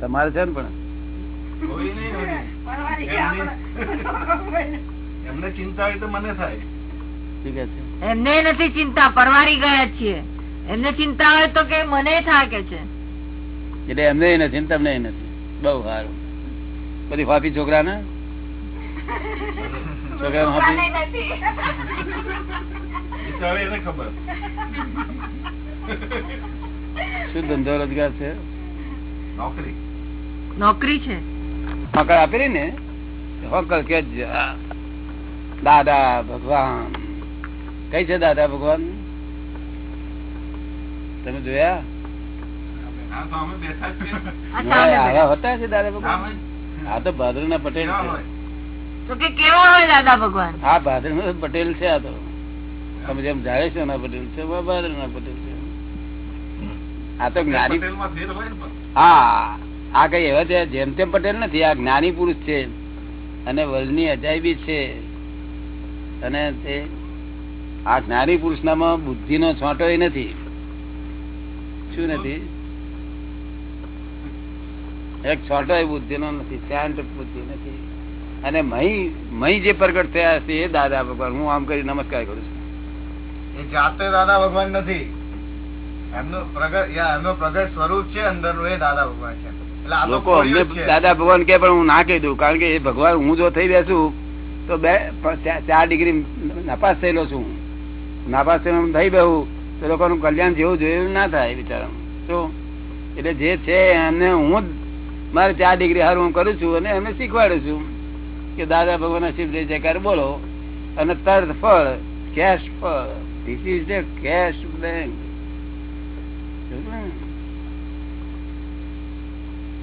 તમારે છે ને પણ. કોઈ નહીં હોય. પરવારી ગયા આપણે. એમને ચિંતા હોય તો મને થાય. શું કે છે? એમને નથી ચિંતા પરવારી ગયા છીએ. એમને ચિંતા હોય તો કે મને થાકે છે. એટલે એમને નથી તમને નથી. બહુ સારું. બધી ફાફી છોકરા ને છોકરા ખબર. શું ધંધો રોજગાર છે? નોકરી. નોકરી છે. હોકળ આપેલી ને? હોકળ કે આ, દાદા ભગવાન. કઈ છે દાદા ભગવાન? તમે જોયા? આ તો ભાદર ના પટેલ છે. હોય? તો કે કેવો હોય દાદા ભગવાન? આ ભાદર નો પટેલ છે આ તો. તમે જેમ જાડેશ્વર ના પટેલ છે ભાદર ના પટેલ છે. આ તો જ્ઞાની. હા. આ કઈ એવા છે? જેમ તેમ પટેલ નથી, આ જ્ઞાની પુરુષ છે. અને વર્લ્ડની અજાયબી છે. અને તે આ જ્ઞાની પુરુષ નામાં બુદ્ધિ નો છોટો નથી. શું નથી? એક છોટો બુદ્ધિ નો નથી, શાંત બુદ્ધિ નથી. અને મહી મહી જે પ્રગટ થયા છે એ દાદા ભગવાન, હું આમ કરી નમસ્કાર કરું છું. એ જાતે દાદા ભગવાન નથી. એમનું પ્રગટ એમનું પ્રગટ સ્વરૂપ છે અંદરનું, એ દાદા ભગવાન છે. લોકો અમને દાદા ભગવાન કે પણ હું ના કહી દઉં કારણ કે એ ભગવાન હું જો થઈ બેસું તો બે ચાર- ડિગ્રી નાપાસ થયેલો છું નાપાસ થયેલો થઈ બેહું તો લોકોનું કલ્યાણ જેવું જોયું ના થાય બિચારા તો એટલે જે છે એને હું મારે ચાર ડિગ્રી હારું હું કરું છું અને એમને શીખવાડું છું કે દાદા ભગવાન શિવ જય જયકાર બોલો. અને તરત ફળ કેશ ફળ. This is the cash bank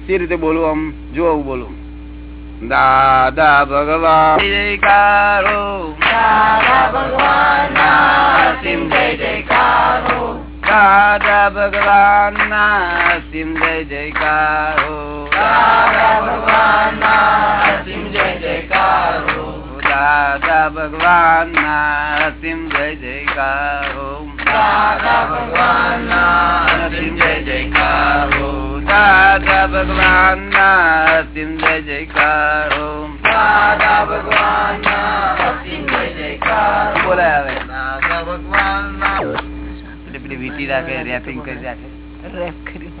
C રીતે બોલું આમ જો આવું બોલું. દાદા ભગવાન. જયકારો. દાદા ભગવાન સિમ જય જયકારો. દાદા ભગવાન ના સિમ જય જયકારો. દાદા ભગવાનના સિમ જય જયકારો. દાદા ભગવાન ના સિમ જય જયકારો. દાદા ભગવાનના સિમ જય જયકારો. દાદા ભગવાન ના સિમ જય જયકારો દાદા ભગવાનના સિમ જય જયકારો બોલાય આવે દાદા ભગવાનના એટલે પેલી વીટી રાખે રેપિંગ કરી રાખે રેપ કરી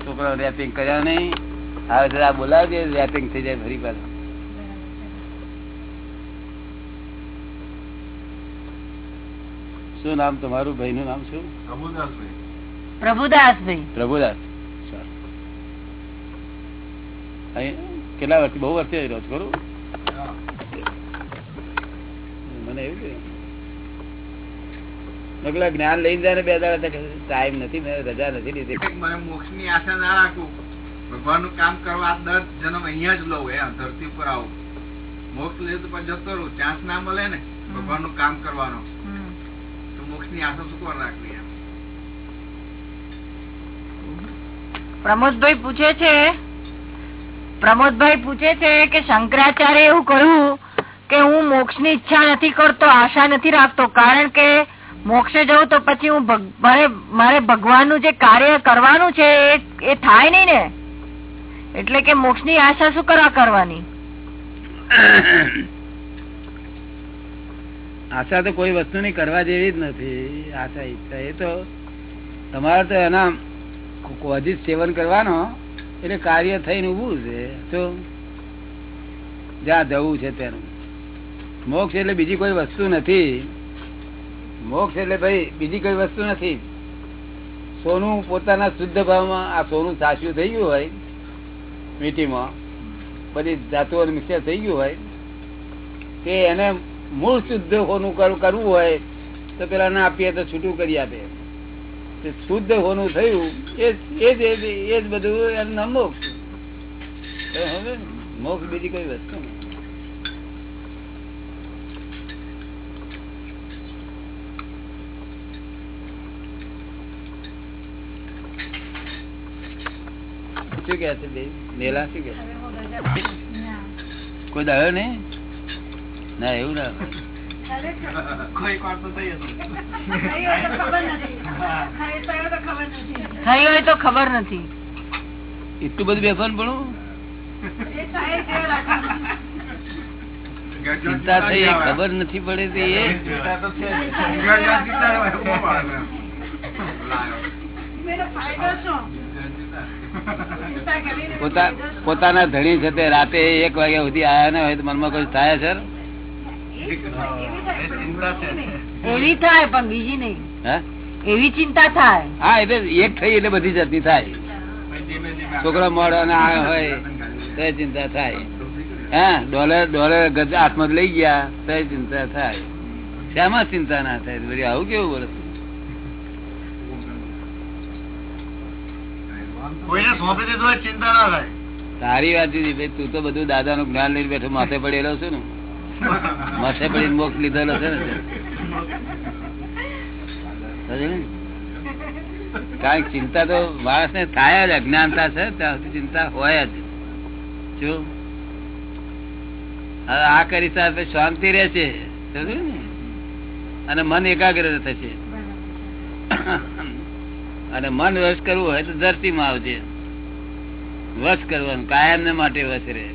છોકરા રેપિંગ કર્યા નહીં હવે જરા બોલાવજે રેપિંગ થઈ જાય ફરી પાછું શું નામ તમારું? ભાઈ નું નામ શું? પ્રભુદાસભાઈ. પ્રભુદાસભાઈ. પ્રભુદાસ કેટલા વર્ષથી બહુ વર્ષે રહ્યો છું ખરું? મને એવું પેલા જ્ઞાન લઈ જાય બે દાડા ટાઈમ નથી મેં રજા નથી લીધી. મને મોક્ષની આશા ના રાખું. ભગવાનનું કામ કરવા દર જન્મ અહીંયા જ લઉં એમ ધરતી ઉપર આવું. મોક્ષ લે તો પછી જતો રહું ચાન્સ ના મળે ને ભગવાનનું કામ કરવાનો. તો મોક્ષની આશા શું કરવા રાખવી એમ પ્રમોદભાઈ પૂછે છે, પ્રમોદભાઈ પૂછે છે કે શંકરાચાર્ય એવું કહ્યું કે હું મોક્ષની ઈચ્છા નથી કરતો, આશા નથી રાખતો, કારણ કે મોક્ષે જવું તો પછી હું મારે ભગવાનનું જે કાર્ય કરવાનું છે એ થાય નઈ ને. એટલે કે મોક્ષની આશા શું કરવા કરવાની? આશા તો કોઈ વસ્તુ ની કરવા જેવી જ નથી. આશા, ઈચ્છા, એ તો તમારે તો એના કોઝિસ સેવન કરવાનો, એટલે કાર્ય થઈને ઉભું છે. તો જ્યાં જવું છે તેનું. મોક્ષ એટલે બીજી કોઈ વસ્તુ નથી. મોક્ષ એટલે ભાઈ બીજી કોઈ વસ્તુ નથી. સોનું પોતાના શુદ્ધ ભાવમાં, આ સોનું સાચું થઈ ગયું હોય, મીઠીમાં બધી ધાતુઓ મિક્સર થઈ ગયું હોય તે એને મૂળ શુદ્ધ સોનું કરવું હોય, તો પેલા ના આપીએ તો છૂટું કરી આપે. શુદ્ધ હોનું થયું એ જ- એ જ બધું એનું મોક્ષ હવે મોક્ષ બીજી કઈ વસ્તુ શું કે છે બે નેલા શું કે છે? કોઈ દાડો નહીં? ના એવું ના. કોઈ ખબર નથી. થઈ હોય તો ખબર નથી. એટલું બધું બેફાન પણ. ચિંતા થઈ ખબર નથી પડે તો પોતાના ધણી છે તે રાતે એક વાગ્યા સુધી આયા ના હોય તો મનમાં કોઈ થાય સર એવી થાય, પણ બીજી નહીં. હે? એવી ચિંતા થાય. હા એટલે એક થઈ એટલે બધી જાતની થાય. છોકરો છોકરા ના હોય તો ચિંતા થાય. હા ડોલર ડોલર ગજ હાથમાં લઈ ગયા તો ચિંતા થાય. શામાં ચિંતા ના થાય. બધી આવું કેવું બોલે? કોઈને સોંપી દીધું હોય ચિંતા ના થાય. સારી વાત તું તો બધું દાદા નું જ્ઞાન લઈને બેઠો માથે પડેલો છે ને. માથે પડીને મોક્ષ લીધેલો છે ને? કારણ ચિંતા તો માણસ ને થાય જ, અજ્ઞાનતા છે ત્યાં ચિંતા હોય જ. આ કરી સાથે શાંતિ રહેશે અને મન એકાગ્ર થશે. અને મન વશ કરવું હોય તો ધરતીમાં આવજે. વશ કરવાનું કાયમ ને માટે વશ રહે.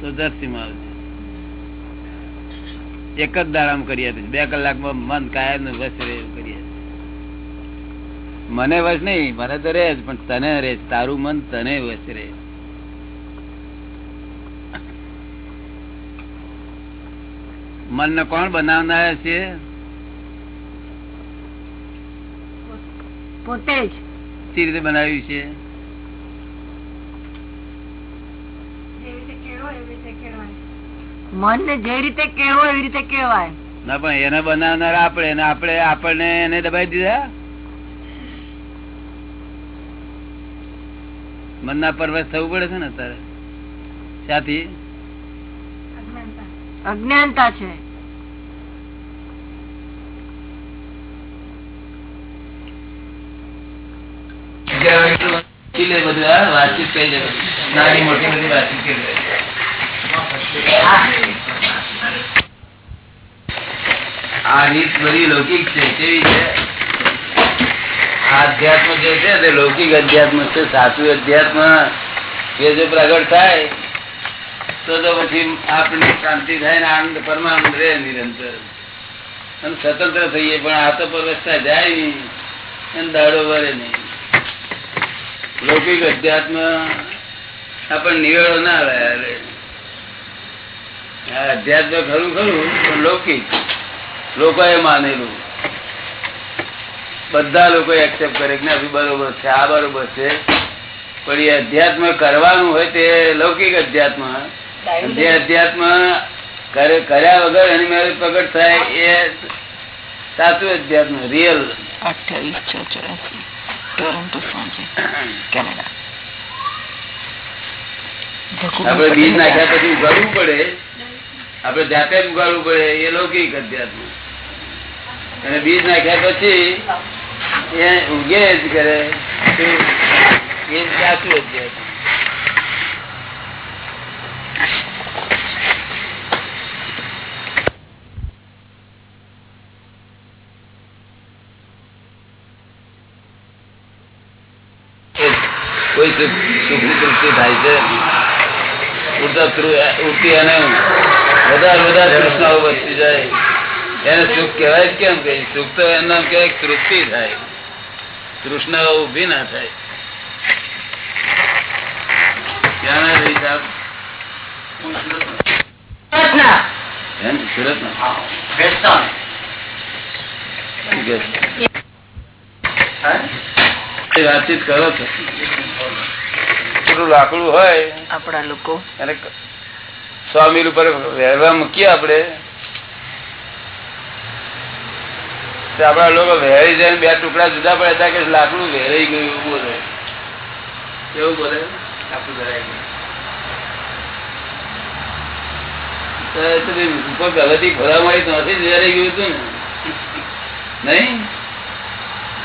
તો ધરતીમાં આવજે. એક જ દાડામાં કરી આપીશ બે કલાકમાં મન કાયમનું વસ કરી મને વસ નહીં મને તો રે પણ તને રે. તારું મન તને વસ રે મન ને કોણ બનાવનાર છે? પોતે જ. રીતે બનાવ્યું છે જેવી રીતે કેળવો એવી રીતે કેળવાય. મન ને જે રીતે કેવો એવી રીતે કેવાય. ના પણ એને બનાવનાર આપણે ને આપણે આપણને એને દબાઈ દીધા? મનના પરવશ થવું પડે છે ને અત્યારે? સાથી અજ્ઞાનતા. છે. વાતચીત કરી લે નાની મોટી બધી વાતચીત કરી લે આ રીત બધી લૌકિક છે, કેવી છે? આધ્યાત્મ જે છે તે લૌકિક અધ્યાત્મ છે, સાચું અધ્યાત્મ એ જો પ્રગટ થાય, તો તો પછી આપણને શાંતિ થાય ને આનંદ પરમાનંદ રહે નિરંતર. અને સ્વતંત્ર થઈએ, પણ આ તો પરવસ્થા જાય નહીં, અને દાડો વરે નહીં. લૌકિક અધ્યાત્મ આપણને નિવેડો ના રહ્યા અધ્યાત્મ ખરું ખરું, પણ લૌકિક. લોકોએ માનેલું. બધા લોકો એક્સેપ્ટ કરે કે નથી બરોબર છે આ બરોબર છે. પણ એ અધ્યાત્મ કરવાનું હોય તે લૌકિક અધ્યાત્મ. જે અધ્યાત્મ કર્યા વગર એની મેરેજ પ્રગટ થાય એ સાચું અધ્યાત્મ રિયલ અઠ્યાવીસ છ ચોરાસી ટોરન્ટો સાંજે કેનેડા. આપડે બીજ નાખ્યા પછી ઉગાડવું પડે. આપડે જાતે ઉગાડવું પડે એ લૌકિક અધ્યાત્મ. અને બીજ નાખ્યા પછી એ ઉગે જ કરે કોઈ સુખ સુખની તૃપ્તિ થાય છે. ઉડતા ઉડતી અને વધારે વધારે કૃષ્ણ વધતી જાય. એને સુખ કહેવાય કેમ કે સુખ તો એનું નામ કહેવાય તૃપ્તિ થાય. તૃષ્ણાઓ ઊભી ના થાય. વાતચીત કરો છો. લાકડું હોય આપણા લોકો. અને સ્વામી ઉપર વહેવા મૂકીએ આપડે તો આપડા લોકો વહેરી જાય બે ટુકડા જુદા પડે કે લાકડું વહેરાઈ ગયું એવું બોલે. એવું બોલે? લાકડું વહેરાઈ ગયું. તો એ તો ભાઈ ઉપર પહેલેથી ખોરાક મળી ત્યાંથી જ વહેરાઈ ગયું હતું ને. નહીં?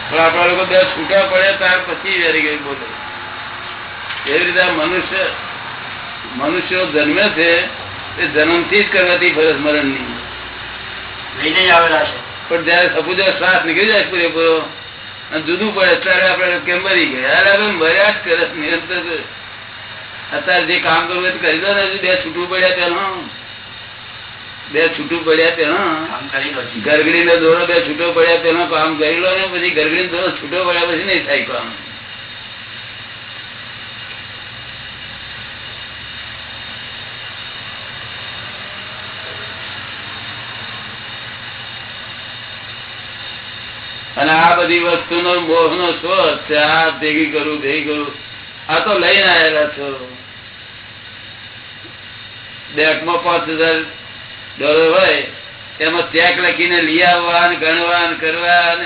પણ આપણા લોકો બે છૂટા પડે ત્યાર પછી વહેરી ગયું બોલે. એવી રીતે મનુષ્ય મનુષ્યો જન્મે છે તે જન્મથી જ કરવાથી ફરજ મરણ નહીં લઈને આવેલા છે. પણ જયારે સપુજો શ્વાસ નીકળી જાય પૂરેપૂરો અને જુદું પડે ત્યારે આપણે કેમ મરી ગયા? અરે મર્યા જ કરે નિરંતર અત્યારે જે કામ કરવું તો કરી દો ને હજુ બે છૂટું પડ્યા તેનો બે છૂટું પડ્યા તેનો ગરગડી નો દોરો બે છૂટો પડ્યા તેનો કામ કરી લો ને પછી ગરગડી દોરો છૂટો પડ્યા પછી નહીં થાય કામ. અને આ બધી વસ્તુનો મોહ નો સ્વત છે. આ કરું, ભેગી કરું. આ તો લઈને આવેલા છો. બેંકમાં પાંચ હજાર ડોલર હોય, એમાં ચેક લખીને લઈ આવવા ગણવા કરવા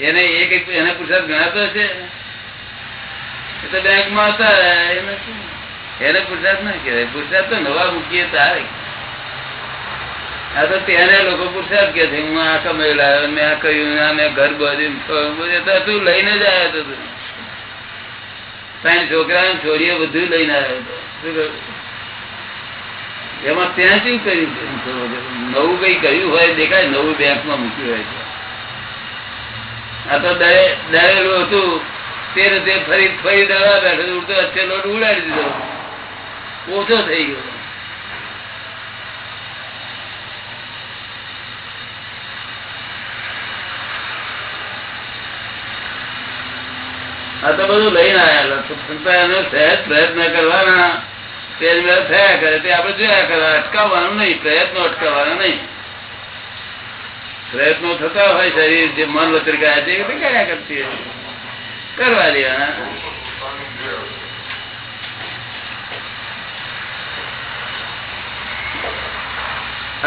એને એક એને પુરસાદ ગણાતો છે એ તો બેંકમાં હતા. એને પુરસાદ ના કહેવાય. પુરસાદ તો નવા મૂકીએ તારે. આ તો તેને લોકો પુરસાદ કે છે, હું આ કમાઈ મેં આ કહ્યું મેં ઘર બધું તું લઈને જ આવ્યો હતો તું. તારી છોકરા છોડીઓ બધું લઈને આવ્યો હતો? એમાં ત્યાં શું કર્યું નવું કઈ કર્યું હોય, દેખાય, નવું બેંકમાં મૂક્યું હોય છે. આ તો દરેલું હતું, તે રીતે ફરી ફરી દવા બેઠો અત્યારે લોટ ઉડાડી દીધો. ઓછો થઈ ગયો. આ તો બધું લઈને આવેલા પ્રયત્ન કરવાના. તે થયા કરે, તે આપણે જોયા કરવા અટકાવવાનું નહીં, પ્રયત્નો અટકાવવાના નહીં. પ્રયત્નો થતા હોય શરીર, જે મન વચર છે, એ કર્યા કરતી કરવા દેવાના.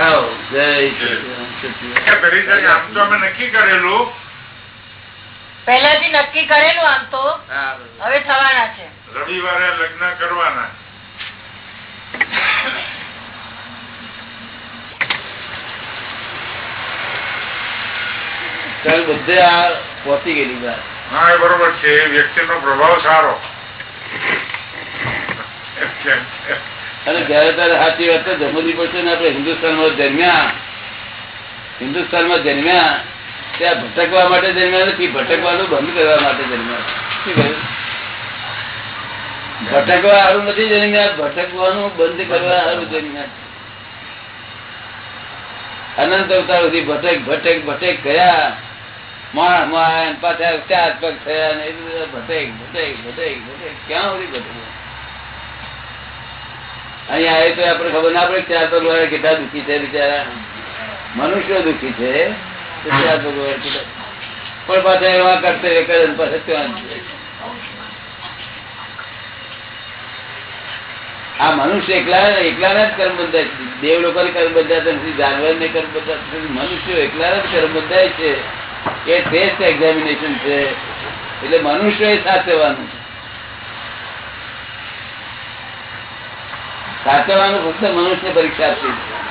આવો. જય તો અમે નક્કી કરેલું પહેલાથી નક્કી કરેલું આમ તો હવે થવાના છે. રવિવારે લગ્ન કરવાના. બધે આ પહોંચી ગયેલી હા એ બરોબર છે. વ્યક્તિ નો પ્રભાવ સારો. અને જયારે ત્યારે સાચી વાત તો જમવી પડશે ને આપણે હિન્દુસ્તાનમાં જન્મ્યા. હિન્દુસ્તાનમાં જન્મ્યા. ત્યાં ભટકવા માટે જન્મ્યા નથી ભટકવાનું બંધ કરવા માટે જન્મ્યા ભટકવા સારું નથી જન્મ્યા ભટકવાનું બંધ કરવા સારું જન્મ્યા અનંત અવતાર સુધી ભટક ભટક ભટક ગયા માણ માણ પાછા ચાર પગ થયા ને એ ભટક ભટક ભટક ભટક. ક્યાં સુધી ભટક અહીંયા આવે તો આપણે ખબર ના પડે ચાર પગ વાળા કેટલા દુઃખી છે બિચારા. મનુષ્યો દુઃખી છે. પણ પાછા એવા કરતે કરે ને પાછા ત્યાં જ આ મનુષ્ય એકલા એકલા જ કર્મ બંધાય છે. દેવ લોકો કર્મ બંધાતા નથી, જાનવર ને કર્મ બંધાતા નથી. મનુષ્ય એકલા જ કર્મ બંધાય છે. એ ટેસ્ટ એક્ઝામિનેશન છે. એટલે મનુષ્ય એ સાચવવાનું સાચવવાનું ફક્ત મનુષ્ય પરીક્ષા આપી છે એનો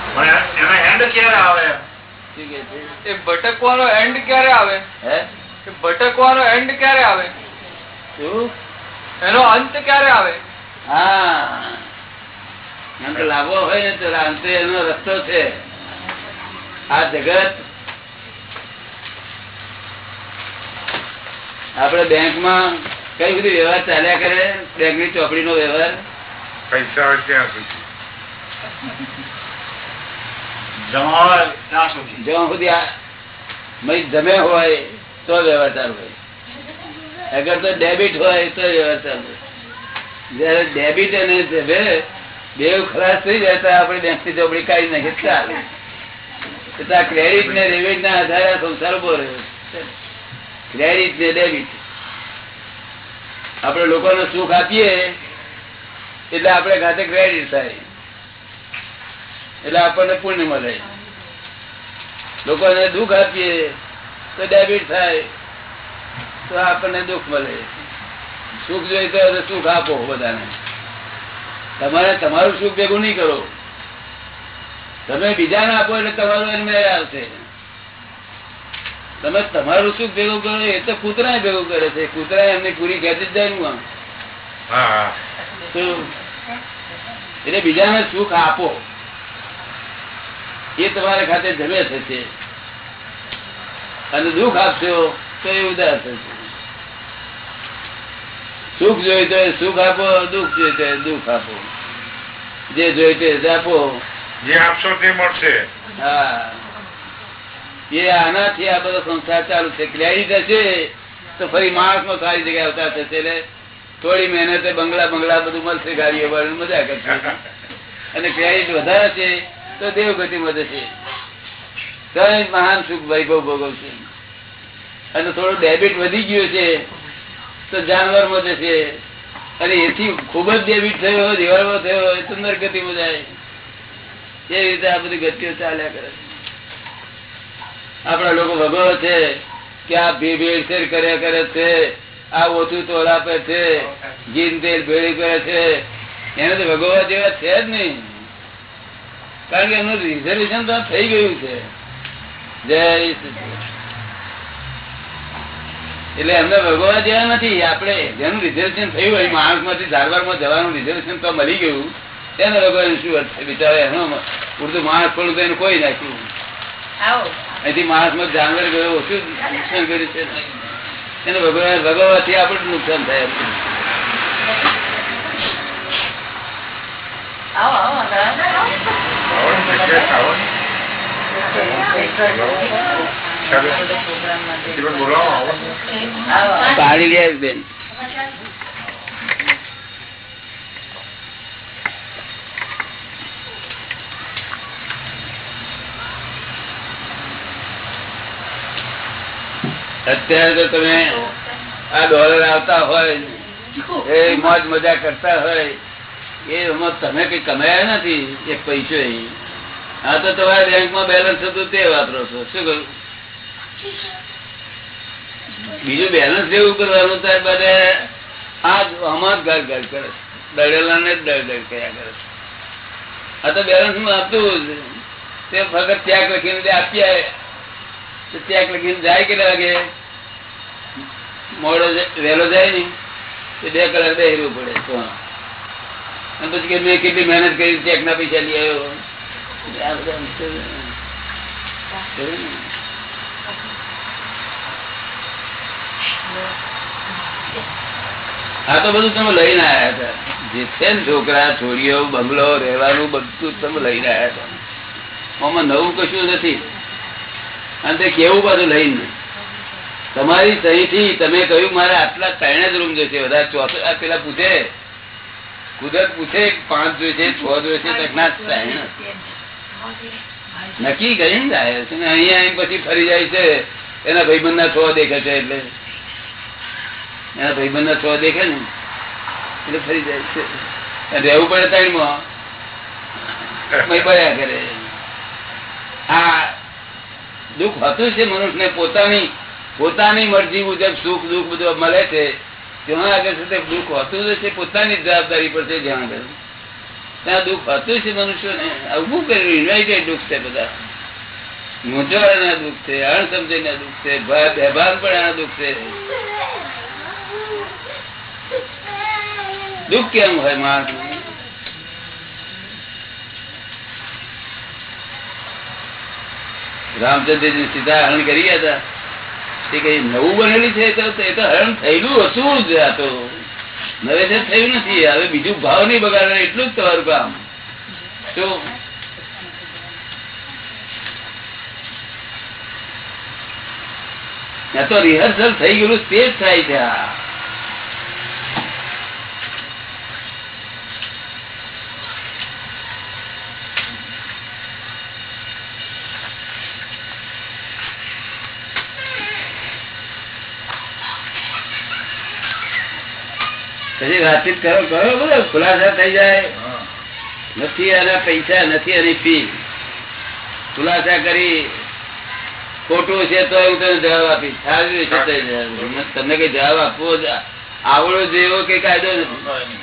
એન્ડ ક્યારે આવે શું કે છે? એ ભટકવાનો એન્ડ ક્યારે આવે? ભટકવાનો એન્ડ ક્યારે આવે? એનો અંત ક્યારે આવે? હા. હોય ને તો અંતે એનો રસ્તો છે. આ જગત. આપડે બેંકમાં કઈ બધી વ્યવહાર ચાલ્યા કરે? બેંકની ચોપડી નો વ્યવહાર? પૈસા હોય ત્યાં સુધી. જ્યાં સુધી જમે હોય તો વ્યવહાર ચાલુ હોય અગર તો ડેબિટ હોય તો વ્યવહાર ચાલુ હોય જયારે ડેબિટ અને જમે બે ખલાસ થઈ જાય ત્યારે આપણે બેંકની ચોપડી કાઢી નાખીએ. ચાલે. આ ક્રેડિટ ને ડેબિટ ના આધારે સંસાર ઊભો રહ્યો. ક્રેડિટ ને ડેબિટ આપણે લોકોને સુખ આપીએ એટલે આપણે ખાતે ક્રેડિટ થાય. એટલે આપણને પુણ્ય મળે લોકોને દુઃખ આપીએ તો ડેબિટ થાય તો આપણને દુઃખ મળે. સુખ જોઈતો તો સુખ આપો બધાને. તમારે તમારું સુખ ભેગું નહીં કરો. તમે બીજાને આપો એટલે તમારું એને મેળ આવશે. તમે તમારું સુખ ભેગું કરો એ તો કૂતરા ભેગું કરે છે. કૂતરા એમની પૂરી ખેંચી જ જાય ને આમ. એટલે બીજાને સુખ આપો. એ તમારા ખાતે જમે થશે. અને દુઃખ આપશો તો એ ઉદાર થશે. સુખ જોઈ તો સુખ આપો દુઃખ જોઈ તો દુઃખ આપો. જે જોઈ તે આપો. જે આપશો તે મળશે. હા. એ આનાથી આ બધો સંસાર ચાલુ છે. ક્લેરિટી થશે તો ફરી માણસમાં સારી જગ્યાએ અવતાર થશે. એટલે થોડી મહેનતે બંગલા બંગલા બધું મળશે ગાડીઓ મજા કરશે. અને ક્રેડિટ વધારે છે. તો દેવગતિ વધે છે મહાન સુખ વૈભવ ભોગવશે. અને થોડો ડેબિટ વધી ગયો છે, તો જાનવર વધે છે અને એથી ખૂબ જ ડેબિટ થયો હોય, દિવાળો થયો હોય, તો નરગતિ જાય. એ રીતે આ બધી ગતિઓ ચાલ્યા કરે આપણા લોકો ભગવો છે કે આ ભેળસેળ કર્યા કરે છે, આ ઓછું તોલ આપે છે, જીન તેલ ભેળી કરે છે. એને તો ભગવવા જેવા છે જ નહીં. કારણ કે એનું રિઝર્વેશન તો થઈ ગયું છે. જય એટલે એમને ભગવવા જેવા નથી આપણે જેનું રિઝર્વેશન થયું હોય માણસમાંથી ધારવાડમાં જવાનું રિઝર્વેશન તો મળી ગયું. તેને ભગવાન શું અર્થ છે? બિચારા એનો પૂરતું માણસ પણ તો એને કોઈ નાખ્યું. અહીંથી માણસમાં જાનવર ગયો ઓછું નુકસાન કર્યું છે? એને ભગવાન ભગવવાથી આપણને નુકસાન થાય. આવો આવો. લે બેન અત્યારે તો તમે આ ડોલર આવતા હોય એ મોજ મજા કરતા હોય એમાં તમે કઈ કમાયા નથી એક પૈસો આ તો તમારા બેંકમાં બેલેન્સ હતું તે વાપરો છો. શું કહ્યું? બીજું બેલેન્સ જેવું કરવાનું ત્યારે બધે આ આમાં જ ઘર ઘર કરે દળેલા ને દળ દળ કર્યા કરે આ તો બેલેન્સમાં હતું તે ફક્ત ત્યાગ લખીને આપી આવે ત્યાગ લખીને જાય કેટલા વાગે? મોડો વહેલો જાય ને? બે કલાક બેહરવું પડે. અને પછી કે મેં કેટલી મહેનત કરી ચેક ના પૈસા લઈ આવ્યો. આ? આ તો બધું તમે લઈને આવ્યા હતા. જે છે ને છોકરા છોડીઓ બંગલો રહેવાનું બધું તમે લઈને આવ્યા હતા. આમાં નવું કશું નથી. અને તે કેવું બધું લઈને? તમારી સહીથી તમે કહ્યું મારે આટલા ત્રણે જ રૂમ જશે બધા ચોથા પેલા પૂછે કુદરત પૂછે પાંચ જોઈશે છ જોઈશે નક્કી કરીને જાય છે અહીંયા પછી ફરી જાય છે, એના ભાઈબંધ ના છ દેખે છે એટલે. એના ભાઈબંધ ના છ દેખે ને, એટલે ફરી જાય છે. રહેવું પડે ત્રણમાં કરે. આ દુઃખ હતું છે મનુષ્ય પોતાની પોતાની મરજી મુજબ સુખ દુઃખ બધું મળે છે. ત્યાં આગળ છે તે દુઃખ હોતું છે પોતાની જવાબદારી પર છે જ્યાં આગળ. ત્યાં દુઃખ હતું છે મનુષ્યોને. આવું કર્યું? ઇન્વાઇટેડ દુઃખ છે બધા. મૂંઝવણના દુઃખ છે, અણસમજણના દુઃખ છે બેભાન પણ દુઃખ છે. દુઃખ કેમ હોય માણસ રામચંદ્રજી સીધા હરણ કરી ગયા હતા. તે કઈ નવું બનેલી છે એ તો હરણ થયેલું હતું જ આ તો. નવે છે થયું નથી, હવે બીજું ભાવ નહીં બગાડે, એટલું જ તમારું કામ. તો તો રિહર્સલ થઈ ગયેલું, તે જ થાય છે આ. પછી વાતચીત કરો કરો બધો ખુલાસા થઈ જાય. નથી એના પૈસા નથી એની ફી ખુલાસા કરી ખોટું છે તો હું તને જવાબ આપીશ. સારું છે તમને કઈ જવાબ આપવો જ આવડો જેવો કઈ કાયદો નથી?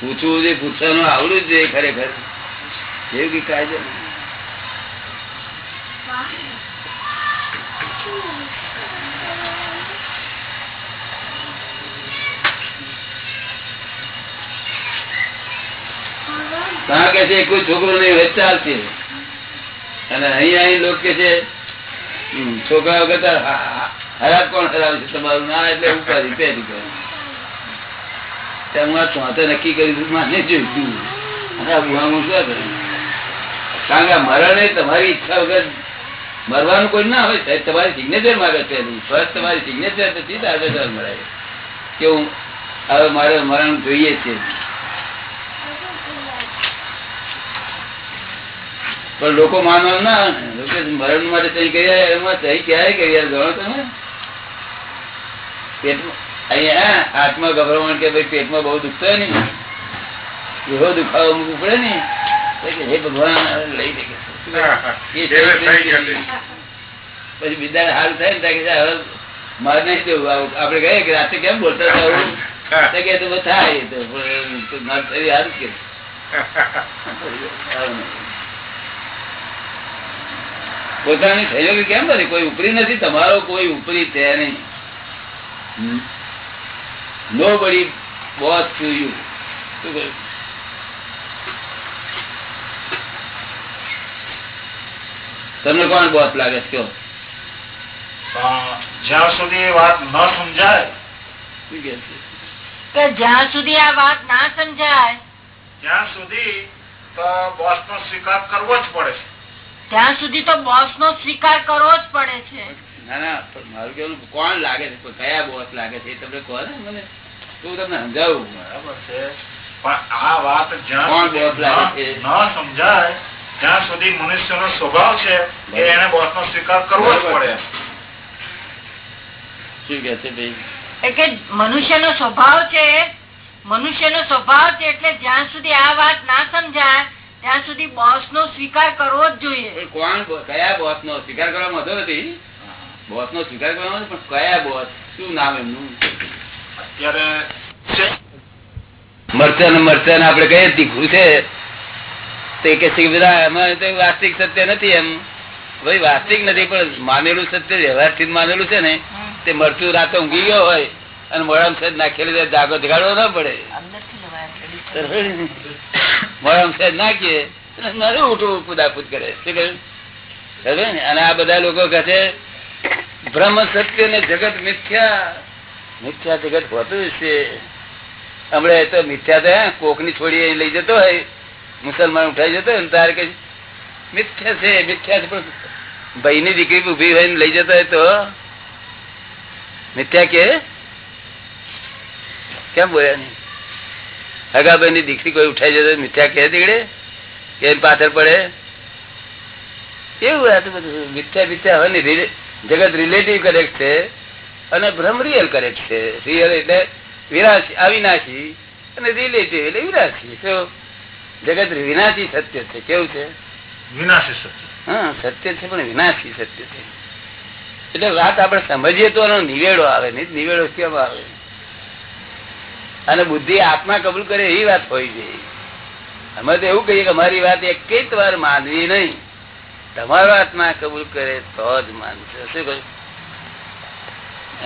પૂછવું જોઈએ પૂછવાનું આવડું જ જોઈએ ખરેખર. એવું કઈ કાયદો નથી. કારણ કે છે કોઈ છોકરો નહીં હોય ચાલશે. અને અહીંયા અહીં લોકો કે છે હમ, છોકરા વગર તો હા- હા- હરાબ કોણ હરાવે છે તમારું? ના એટલે ઉપાધિ પહેરી કરે હું આ ચોથે નક્કી કરી માને જોઈતું અને શું કરે? કારણ કે મરણ તમારી ઈચ્છા વગર મરવાનું કોઈ ના હોય સાહેબ તમારી સિગ્નેચર માગે છે. ફર્સ્ટ તમારી સિગ્નેચર પછી આગળ મળે. કે હું હવે મારે મરણ જોઈએ છે. પણ લોકો માનવા ના મરણ માટે સહી કર્યા એમાં સહી ક્યારે કર્યા જાણો તમે પેટમાં અહીંયા હાથમાં ગભરામણ કે ભાઈ પેટમાં બહુ દુખતો ને એવો દુખાવો મૂકવું પડે ને હે ભગવાન લઈ દે. પછી બીજા હાલ થાય ને હવે મારે નહીં દેવું. આપણે કહીએ કે રાતે કેમ બોલતા હતા કે તો થાય તો મારું શરીર હારું કે. પોતાની સહયોગી કેમ નથી કોઈ ઉપરી નથી? તમારો કોઈ ઉપરી છે નહીં. નો બડી બોસ ટુ યુ તમને કોણ બોસ લાગે છે? કયો? જ્યાં સુધી એ વાત ન સમજાય કે જ્યાં સુધી આ વાત ના સમજાય ત્યાં સુધી તો બોસ નો સ્વીકાર કરવો જ પડે છે. ત્યાં સુધી તો બોસ નો સ્વીકાર કરવો જ પડે છે. ના ના મારું કેવું કોણ લાગે છે? કયા બોસ લાગે છે તમને કહો ને મને. તો હું તમને સમજાવું. બરાબર છે. પણ આ વાત જ્યાં કોણ સુધી boss લાગે છે? ન ન સમજાય સુધી સ્વભાવ છે એને બોસ નો સ્વીકાર કરવો જ પડે. શું કે છે ભાઈ? એટલે મનુષ્ય નો સ્વભાવ છે મનુષ્યનો સ્વભાવ છે એટલે જ્યાં સુધી આ વાત ના સમજાય ત્યાં સુધી બોસ નો સ્વીકાર કરવો જ જોઈએ. કોણ કયા બોસ નો સ્વીકાર કરવા માંગતો નથી? બોસ નો સ્વીકાર કરવા પણ કયા બોસ? શું નામ એમનું? અત્યારે છે. મરચા ને મરચા ને આપડે કહીએ દીખું છે. તે કે છે બધા એમાં તો વાસ્તવિક સત્ય નથી એમ. ભાઈ વાસ્તવિક નથી પણ માનેલું સત્ય વ્યવહારથી માનેલું છે ને. તે મરચું રાતે ઊંઘી ગયો હોય અને મોડામ નાખેલી જાગો જગાડવો ના પડે. નાખીએ નરું ઉઠવું કુદાકુદ કરે. શું કહ્યું? અને આ બધા લોકો કહે છે, બ્રહ્મ સત્ય ને જગત મિથ્યા. મિથ્યા જગત હોતું છે. હમણાં તો મિથ્યા તો કોકની છોડી લઈ જતો હોય. મુસલમાન ઉઠાઈ જતો હોય તારે કે મિથ્યા છે મિથ્યા છે, પણ ભાઈ ની દીકરી ઊભી હોય લઈ જતો હોય તો? મિથ્યા કે? કેમ બોલ્યા નહીં? હગાભાઈ ની દીકરી કોઈ ઉઠાઈ જતો મિથ્યા કે દીકડે કે પાછળ પડે? એવું આ બધું મિથ્યા મિથ્યા હોય ને જગત રિલેટિવ કરેક્ટ છે અને ભ્રમ રિયલ કરેક્ટ છે. રિયલ એટલે વિનાશી અવિનાશી અને રિલેટિવ એટલે વિનાશી. તો જગત વિનાશી સત્ય છે. કેવું છે? વિનાશી સત્ય. હા સત્ય છે પણ વિનાશી સત્ય છે. એટલે વાત આપણે સમજીએ તો એનો નિવેડો આવે નહીં નિવેડો કેમ આવે? અને બુદ્ધિ આત્મા કબૂલ કરે એવી વાત હોય છે. અમે તો એવું કહીએ કે અમારી વાત એક વાર માનવી નહીં. તમારો આત્મા કબૂલ કરે તો જ માનશે. શું કહ્યું?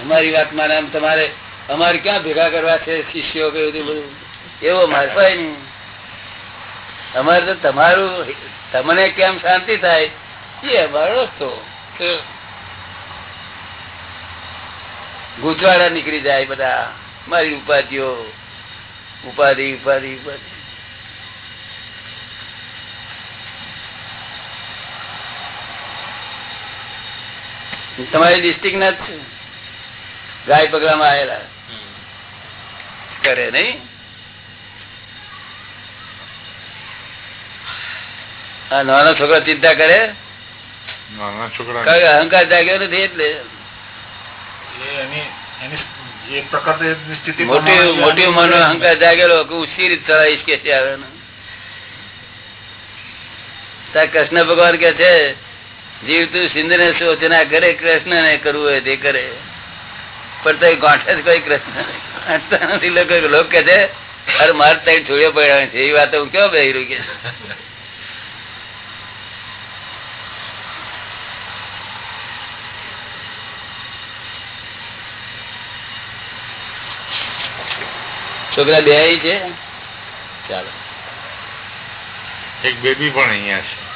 અમારી વાત માને આમ તમારે, અમારે ક્યાં ભેગા કરવા છે, શિષ્યો કે બધું એવો મારે નહીં અમારે તો તમારું, તમને કેમ શાંતિ થાય? એ અમારો રસ્તો. ગુજવાડા નીકળી જાય બધા. મારી ઉપાધિઓ ઉપાધિ ઉપાધિ ઉપાધિ. તમારી ડિસ્ટ્રિક્ટ ના જ છે. ગાય પગલામાં આવેલા કરે નહીં. આ નાનો છોકરો ચિંતા કરે? નાના છોકરા અહંકાર જાગ્યો નથી એટલે. એની મોટી મોટી ઉંમરનો અહંકાર જાગેલો કે રીત ચલાવીશ કે છે આવે કૃષ્ણ ભગવાન કે છે જીવ તું સિંધ ને શોચ ના કરે કૃષ્ણ ને કરવું હોય તે કરે. પણ તો ગાંઠે જ કોઈ કૃષ્ણ નથી લોકો. કે છે અરે મારે તઈ છોડ્યો પડ્યા છે. એ વાત હું કયો રહ્યું કે છોકરા બે છે? ચાલો. એક બેબી પણ અહિયાં છે.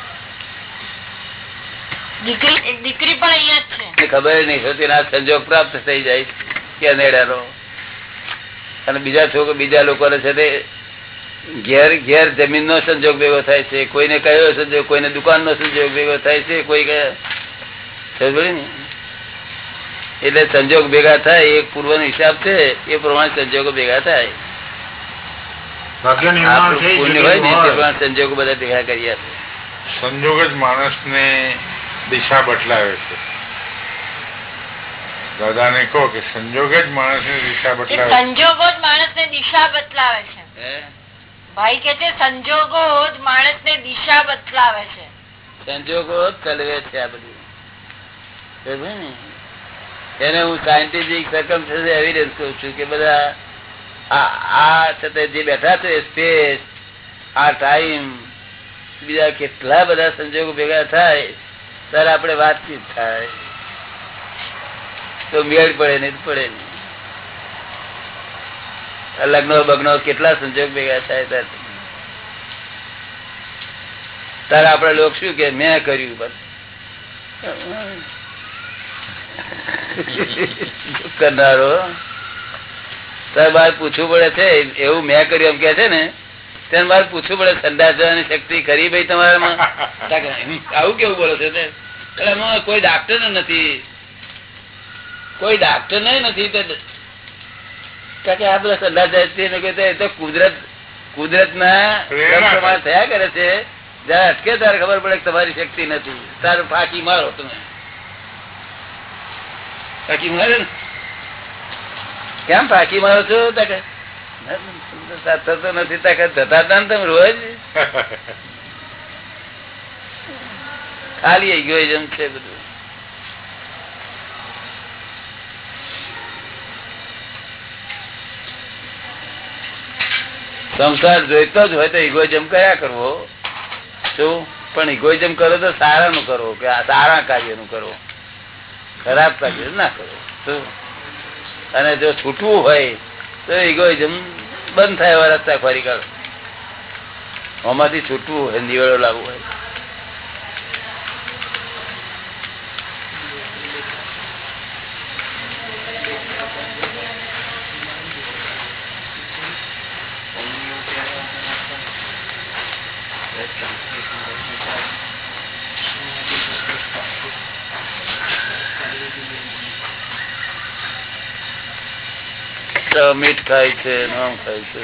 દીકરી પણ અહીંયા છે. ખબર નહીં હોતી સંજોગ પ્રાપ્ત થઈ જાય કે અને બીજા છોકરા બીજા લોકોને છે તે ઘેર ઘેર જમીન નો સંજોગ ભેગો થાય છે. કોઈને કયો સંજોગ કોઈને દુકાન નો સંજોગ ભેગો થાય છે કોઈ કયા. ને? એટલે સંજોગ ભેગા થાય એક પૂર્વ હિસાબ છે એ પ્રમાણે સંજોગો ભેગા થાય ભાગ્ય નિર્માણ આપણું થઈ પુણ્ય હોય ને તે ચૂકેલું હોય. પ્રમાણે સંજોગો બધા ભેગા કરી સંજોગ જ માણસને દિશા બટલાવે છે. દાદાને કહો કે સંજોગ જ માણસને દિશા બદલાવે સંજોગો જ માણસ ને દિશા બદલાવે છે. ભાઈ કે છે સંજોગો જ માણસ ને દિશા બદલાવે છે. સંજોગો જ ચલવે છે આ બધું. ને? એને હું સાયન્ટિફિક સર્કમ એવિડન્સ કઉ છું કે બધા આ જે બેઠા છે સ્પેસ આ ટાઈમ બીજા કેટલા બધા સંજોગો ભેગા થાય ત્યારે આપણે વાતચીત થાય. તો મેળ પડે નહીં પડે નહીં. લગ્નો બગ્નો કેટલા સંજોગ ભેગા થાય ત્યારે. તારે આપડે લોક શું કે? મેં કર્યું બસ કરનારો. તારે પૂછવું પડે છે એવું મેં કર્યું એમ કે છે ને તેને બાર પૂછવું પડે સંદાસ જવાની શક્તિ કરી ભાઈ તમારામાં? તા કે, "હમ, આવું કેવું બોલો છો તે? કોઈ ડાક્ટર નથી. કોઈ ડાક્ટર નથી તો કે આ બધા સંદાસ જાય તે કુદરત કુદરત ના થયા કરે છે. જયારે અટકે ત્યારે ખબર પડે કે તમારી શક્તિ નથી. તારું ફાંકી મારો તમે. ફાંકી મારે ને? કેમ ફાંકી મારો છો? તા નથી જતા તમે રોજ? ખાલી egoism છે બધું. સંસાર જોઈતો જ હોય તો ઇગોઇઝમ કયા કરવો? શું? પણ ઇગોઇઝમ કરો તો સારા નું કરો કે આ સારા કાર્યનું કરો. ખરાબ કાર્ય ના કરવો શું? અને જો છૂટવું હોય, તો ઇગોઇઝમ બંધ થાય રસ્તા ફરી કરો આમાંથી છૂટવું હોય, નિવેડો લાગુ હોય. મીઠ ખાય છે નામ ખાય છે.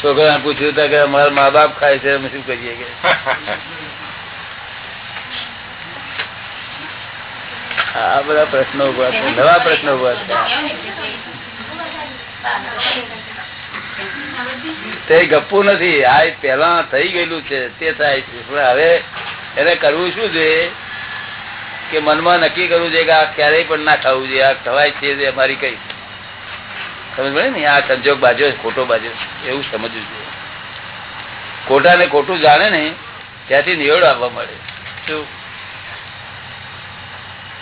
છોકરા પૂછ્યું કે અમારા મા બાપ ખાય છે અમે શું કરીએ કે? આ બધા પ્રશ્નો ઊભા છે નવા પ્રશ્નો ઊભા છે. તે ગપ્પુ નથી આ પેલા થઈ ગયેલું છે તે થાય છે. પણ હવે એને કરવું શું જોઈએ? કે મનમાં નક્કી કરવું છે કે આ ક્યારેય પણ ના ખાવું જોઈએ, આ ખવાય છે અમારી કઈ. સમજ ને? આ સંજોગ બાજુ ખોટો બાજુ એવું સમજવું જોઈએ. ખોટા ને ખોટું જાણે ને, ત્યાંથી નિવેડો આવવા મળે. શું?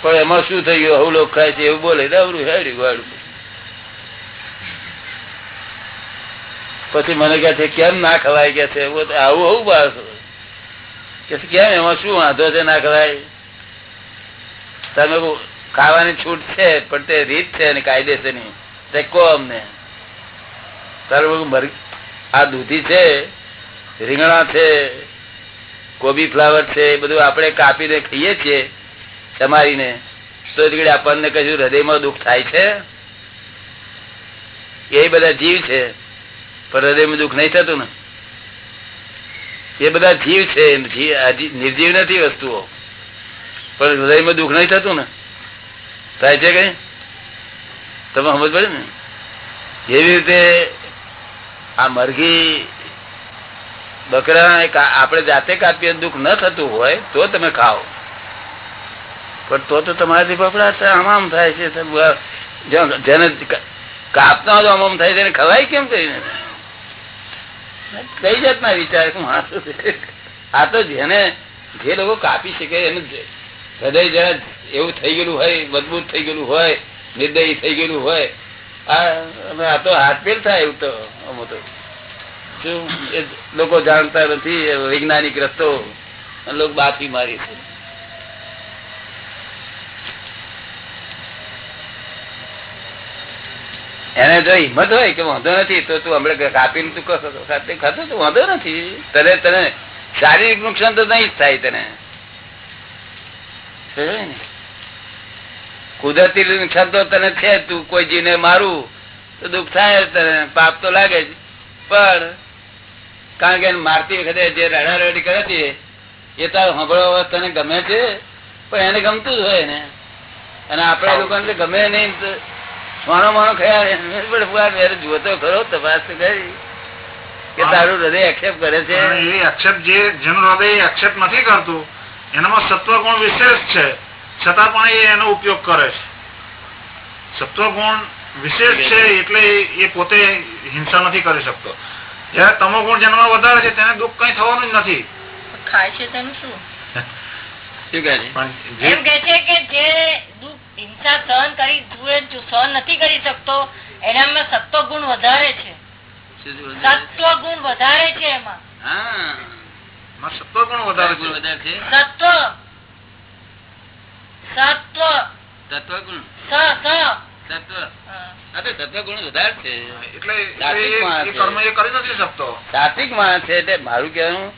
પણ એમાં શું થઈ ગયું? હવું લોકો ખાય છે, એવું બોલે વાળું પછી મને કહે છે, કેમ ના ખવાય? કે છે આવું આવું બાળક કે કેમ? એમાં શું વાંધો છે, ના ખવાય? તમે ખાવાની છૂટ છે, પણ તે રીત છે કાયદેસરની તે કહો અમને. આ દૂધી છે, રીંગણા છે, કોબી ફ્લાવર છે, એ બધું આપણે કાપીને ખાઈએ છીએ તમારીને. તો આપણને કશું હૃદયમાં દુઃખ થાય છે? એ બધા જીવ છે, પણ હૃદયમાં દુઃખ નહીં થતું ને? એ બધા જીવ છે નિર્જીવ નથી વસ્તુઓ. પણ હૃદયમાં દુઃખ નહીં થતું ને? થાય છે કઈ? તમે સમજ પડે ને? એવી રીતે આ મરઘી બકરા આપણે જાતે કાપીએ દુઃખ ન થતું હોય, તો તમે ખાઓ. પણ તો તો તમારાથી બપડા આમ આમ થાય છે. જેને કાપતા હોય આમ આમ થાય છે ખવાય કેમ કરીને? કઈ જાતના વિચાર છે? આ તો જેને જે લોકો કાપી શકે એનું હૃદય જરા એવું થઈ ગયેલું હોય, મજબૂત થઈ ગયેલું હોય, નિર્દય થઈ ગયેલું હોય, આ તો હાથ થાય એવું તો અમુ તો. શું? લોકો જાણતા નથી વૈજ્ઞાનિક રસ્તો. લોકો બાફી મારી છે. એને જો હિંમત હોય કે વાંધો નથી, તો તું હમણાં કાપીને તું ખાતે તો વાંધો નથી. તને તને શારીરિક નુકસાન તો નહીં જ થાય તને? કુદરતી નુકસાન તો તને છે તું. કોઈ જીને મારું તો દુઃખ થાય તને. પાપ તો લાગે જ. પણ કારણ કે એને મારતી વખતે જે રડારડી કરે છે એ તારો સાંભળવા તને ગમે છે? પણ એને ગમતું જ હોય ને. અને આપણા લોકોને ગમે નહીં. તો માણો માનો ખયા જોતો ખરો તપાસ કરી. કે તારું હૃદય એક્સેપ્ટ કરે છે. એ આક્ષેપ જે જેનું હૃદય એક્સેપ્ટ નથી કરતું એનામાં સત્વગુણ વિશેષ છે. છતાં પણ એ એનો ઉપયોગ કરે છે. સત્વગુણ વિશેષ છે એટલે એ પોતે હિંસા નથી કરી શકતો. જયારે તમો ગુણ જેનામાં વધારે છે તેને દુઃખ કઈ થવાનું જ નથી. ખાય છે તેનું શું? એમ કે છે કે જે હિંસા સહન કરી સહન નથી કરી શકતો એનામાં સત્વ ગુણ વધારે છે. સત્વ ગુણ વધારે છે? એમાં. હા એમાં વધારે છે? વધારે છે? સત્વ. સત્વ. તત્વગુણ સ સ. તત્વ હા. આ તો તત્વગુણ વધારે છે? એટલે સાત્વિક માણસ છે. કર્મ એ કરી નથી શકતો. સાત્વિક માણસ છે એટલે મારું કહેવાનું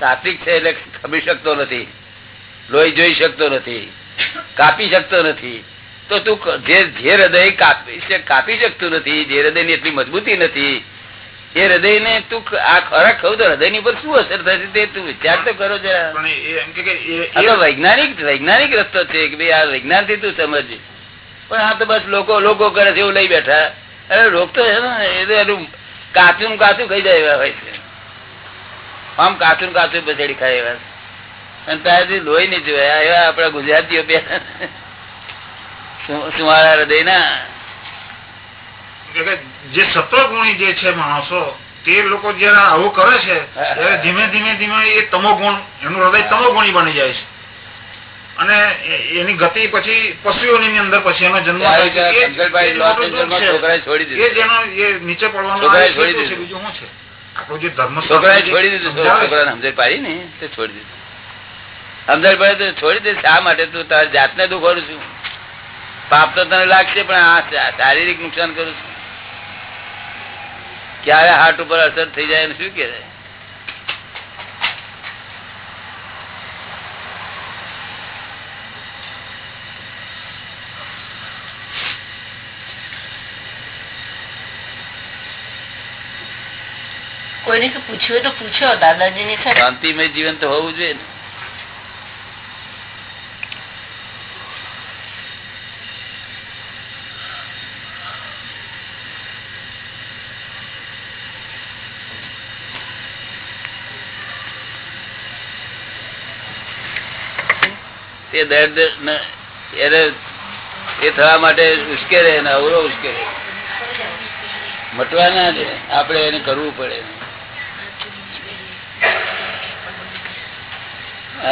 સાત્વિક છે એટલે ખમી શકતો નથી. લોહી જોઈ શકતો નથી. કાપી શકતો નથી. તો તું જે હૃદય કાપી કાપી શકતું નથી જે હૃદયની એટલી મજબૂતી નથી એ હૃદય ને તું આ ખોરાક ખાવ તો હૃદયની પર શું અસર થશે તે તું વિચાર તો કરો જરા. વૈજ્ઞાનિક વૈજ્ઞાનિક રસ્તો છે કે ભાઈ આ વિજ્ઞાનથી તું સમજ. પણ આ તો બસ લોકો લોકો કરે છે એવું લઈ બેઠા. અરે રોગ તો છે ને એ તો એનું કાચું કાચું ખાઈ જાય એવા હોય છે. આમ કાચું કાચું પછી ખાય એવા. અને ત્યારથી લોહી નહીં જોયા એવા આપડા ગુજરાતીઓ બે સુવાળા હૃદય ના જે સત્વગુણી જે છે માણસો તે લોકો જયારે આવું કરે છે ત્યારે ધીમે ધીમે ધીમે એ તમો ગુણ એનું હૃદય તમો ગુણી બની જાય છે. અને એની ગતિ પછી પશુઓની અંદર પછી એનો જન્મ થાય છે. એ જેનો એ નીચે પડવાનો. બીજું શું છે? આપણું જે ધર્મ છોકરાએ છોડી દીધું. છોકરાને સમજણ પાડી ને તે છોડી દીધું. સમજણ પડે તો છોડી દે શા માટે તું તારી જાતને દુખોડું છું? પાપ તો તને લાગશે પણ આ શારીરિક નુકસાન કરું છું? ક્યારે હાર્ટ ઉપર અસર થઈ જાય એમ શું કે કોઈને પૂછ્યું તો પૂછો દાદાજી ની શાંતિમય જીવન તો હોવું જોઈએ ને. તે દર્દ એને એ થવા માટે ઉશ્કેરે ને અવરો ઉશ્કેરે. મટવા ના આપણે એને કરવું પડે.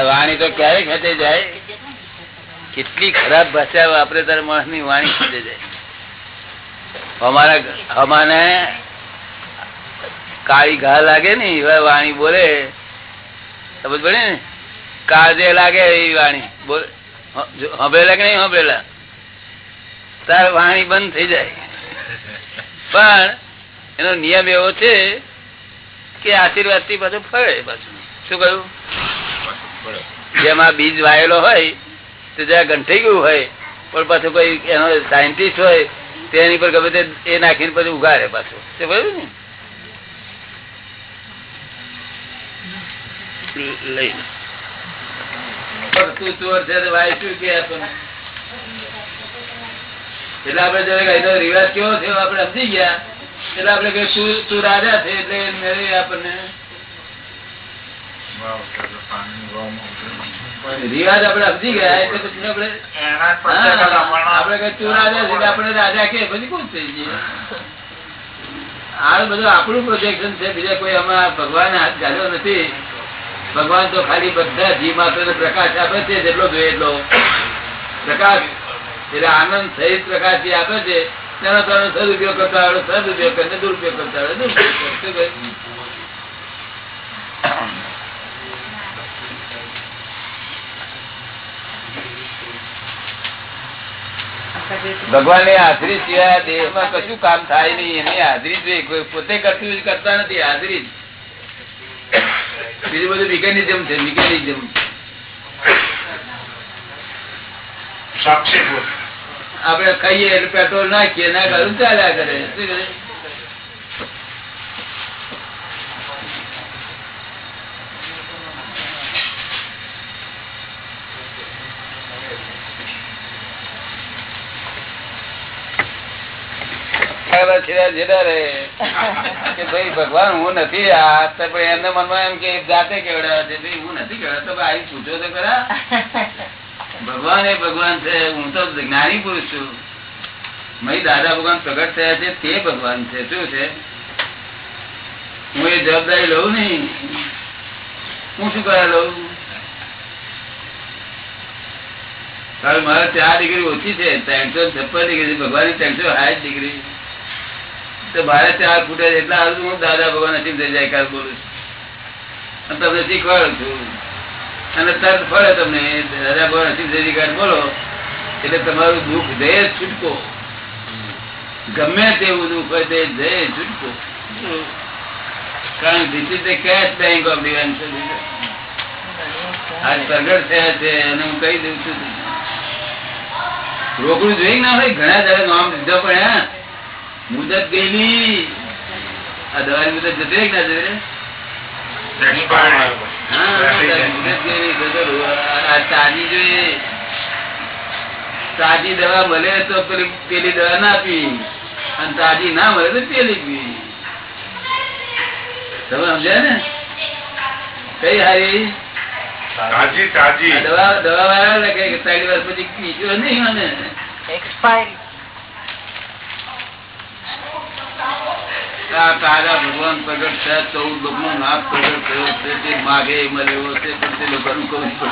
વાણી તો ક્યારે ખેંચે જાય. કેટલી ખરાબ ભાષા વાપરે તારે માણસની વાણી ખેંચે જાય. અમારા અમાને કાળી ઘા લાગે ને, એવા વાણી બોલે. સમજ પડે ને? કાળજે લાગે એવી વાણી. બોલ. હંભેલા કે નહીં હંભેલા? તાર વાણી બંધ થઈ જાય. પણ એનો નિયમ એવો છે કે આશીર્વાદથી પાછું ફળે પાછું શું કહ્યું? જેમાં બીજ વાયેલો હોય, તો જ્યાં ગંઠાઈ ગયું હોય, પણ પાછું કોઈ એનો સાયન્ટિસ્ટ હોય, તેની પર ગમે તે એ નાખીને પછી ઉગાડે પાછું. તે કહ્યું ને? લઈ તું ચોર છે ભાઈ શું કે એટલે આપડે એનો રિવાજ કેવો આપડે સમજી ગયા. એટલે આપડે તું તું રાજા છે એટલે મેળવે આપણને. રિવાજ આપડે સમજી ગયા એટલે પછી આપડે આપડે કઈ તું રાજા છે આપડે આપણે રાજા કે પછી કોણ થઈ ગયા? આ બધું આપણું પ્રોજેક્શન છે બીજા કોઈ આમાં ભગવાન હાથ ગાલ્યો નથી. ભગવાન તો ખાલી બધા જીવ માત્ર પ્રકાશ આપે છે, જેટલો જોઈએ એટલો પ્રકાશ એટલે આનંદ સહિત પ્રકાશ જે આપે છે, તેનો તારો સદુપયોગ કરતા આવડે, સદુપયોગ કરે દુરુપયોગ કરતા આવડે, દુરુપયોગ? ભગવાનની હાજરી સિવાય દેહમાં કશું કામ થાય નહીં, એની હાજરી જોઈએ પોતે કરતું કરતા નથી, હાજરી જ. બીજું બધું મિકેનિઝમ છે મિકેનિઝમ આપડે ખાઈએ એટલે પેટ્રોલ નાખીએ ના કરું ચાલ્યા કરે. શું કરે? આવા છેડા જેડા રે. કે ભાઈ, ભગવાન, હું નથી આ પણ એમના મનમાં એમ કે જાતે કેવડાવે છે? હું નથી કેવડાવ તો આવી પૂછો તો ખરા. ભગવાન એ ભગવાન છે, હું તો જ્ઞાની પુરુષ છું. મય દાદા ભગવાન પ્રગટ થયા છે, તે ભગવાન છે. શું છે? હું એ જવાબદારી લઉં નહીં. હું શું કરવા લઉં? મારે ચાર ડિગ્રી ઓછી છે, ત્રણસો છપ્પન ડિગ્રી. ભગવાન ત્રણસો સાઠ ડિગ્રી. તો મારે ચાર ફૂટે એટલા હાલ હું દાદા ભગવાન નથી થઈ જાય કાલ બોલું છું. તમને શીખવાડું છું. અને તરત ફળે તમને દાદા ભગવાન નથી થઈ જાય બોલો, એટલે તમારું દુઃખ દે છૂટકો. ગમે તેવું દુઃખ હોય તે દે છૂટકો. કારણ this is the cash bank of divine આજ પ્રગટ થયા છે અને હું કહી દઉં છું. રોકડું જોઈ ના હોય, ઘણા જયારે નામ લીધો પણ, હા. મુદત ગયેલી. આ દવાની મુદત જતી રહી ના તાજી જોઈએ. તાજી દવા મળે તો પેલી પેલી દવા ના પી. અને તાજી ના મળે તો પેલી પી. તમે સમજ્યા ને? કઈ હારી? તાજી તાજી દવા દવા વાળા કઈ સાઈડ વર્ષ પછી પીશો નહીં મને. એક્સપાયરી આ તારા ભગવાન પ્રગટ થયા ચૌદ લોક નો નાશ પ્રગટ થયો છે તે માગે એ મળ્યો છે, પણ તે લોકોનું કશું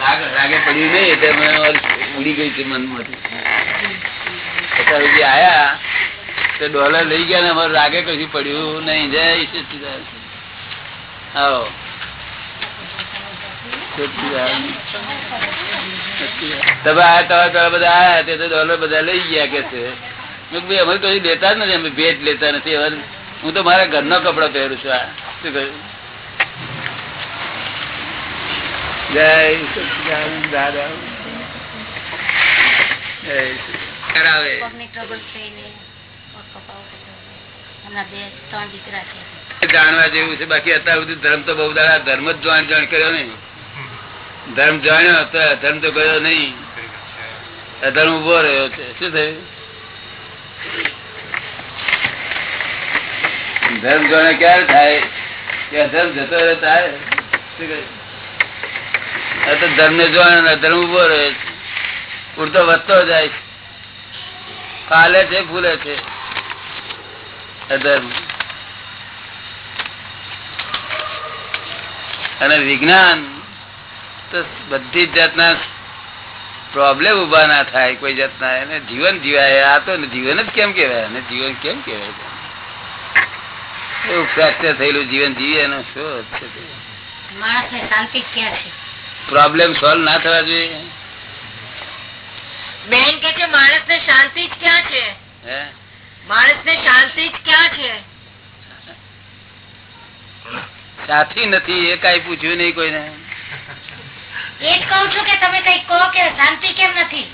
રાગ, રાગે પડ્યું નહીં, એટલે ઉડી ગઈ છે મનમાંથી. આયા, તો ડોલર લઈ ગયા ને અમારે રાગે કશું પડ્યું નહીં. જય સચિદાનંદ. આવો સચિદાનંદ. સચિદાનંદ. તમે આયા તમારા બધા આયા તે તો ડોલર બધા લઈ ગયા કે છે. ભાઈ અમે લેતા જ નથી અમે ભેટ લેતા નથી હવે હું તો મારા ઘરનો કપડો પહેરું છું આ શું કહ્યું? જય દાદા. કરાવે. બે ત્રણ દીકરા છે. જાણવા જેવું છે. બાકી અત્યાર સુધી ધર્મ તો બહુ દાડા ધર્મ જ જાણ જાણ કર્યો નહીં. ધર્મ જાણ્યો તો અધર્મ તો કર્યો નહીં. અધર્મ ઊભો રહ્યો છે. શું થયું? ધર્મ જાણે ક્યારે થાય? કે અધર્મ જતો રહે થાય? તો ધર્મ ને જાણે અધર્મ ઊભો રહે છે. પૂરતો વધતો જાય કાલે છે, ફૂલે છે. અધર્મ અને વિજ્ઞાન તો બધી જ જાતના પ્રોબ્લેમ ઊભા ના થાય કોઈ જાતના. એને જીવન જીવાય આ તો જીવન જ કેમ કેવાય અને જીવન કેમ કેવાય એવું ફ્રેક્ચર થયેલું જીવન જીવે એનો શોધ છે. પ્રોબ્લેમ સોલ્વ ના થવા જોઈએ. બેન કે છે માણસ ને શાંતિ જ ક્યાં છે? હે? માણસ ને શાંતિ જ ક્યાં છે? સાથી નથી એ કઈ પૂછ્યું નહીં કોઈને. એ જ કઉ છું કે તમે કઈ કહો કે શાંતિ કેમ નથી?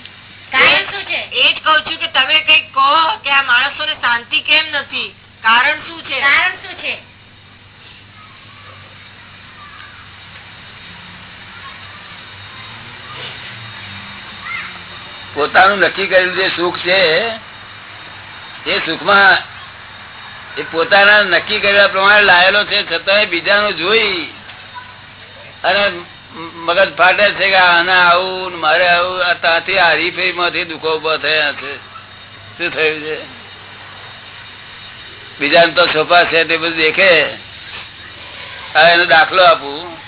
કારણ શું છે? એ જ કઉ છું કે તમે કંઈક કહો કે આ માણસો ને શાંતિ કેમ નથી? કારણ શું છે? કારણ શું છે? પોતાનું નક્કી કરેલું જે સુખ છે એ સુખમાં એ પોતાના નક્કી કરેલા પ્રમાણે લાયેલો છે, છતાં બીજાનું જોઈ અને મગજ ફાટે છે કે આને આવું મારે આવું ત્યાંથી આ માંથી દુઃખો ઊભા થયા છે. શું થયું છે? બીજા તો સોફા છે તે બધું દેખે. હવે એનો દાખલો આપું.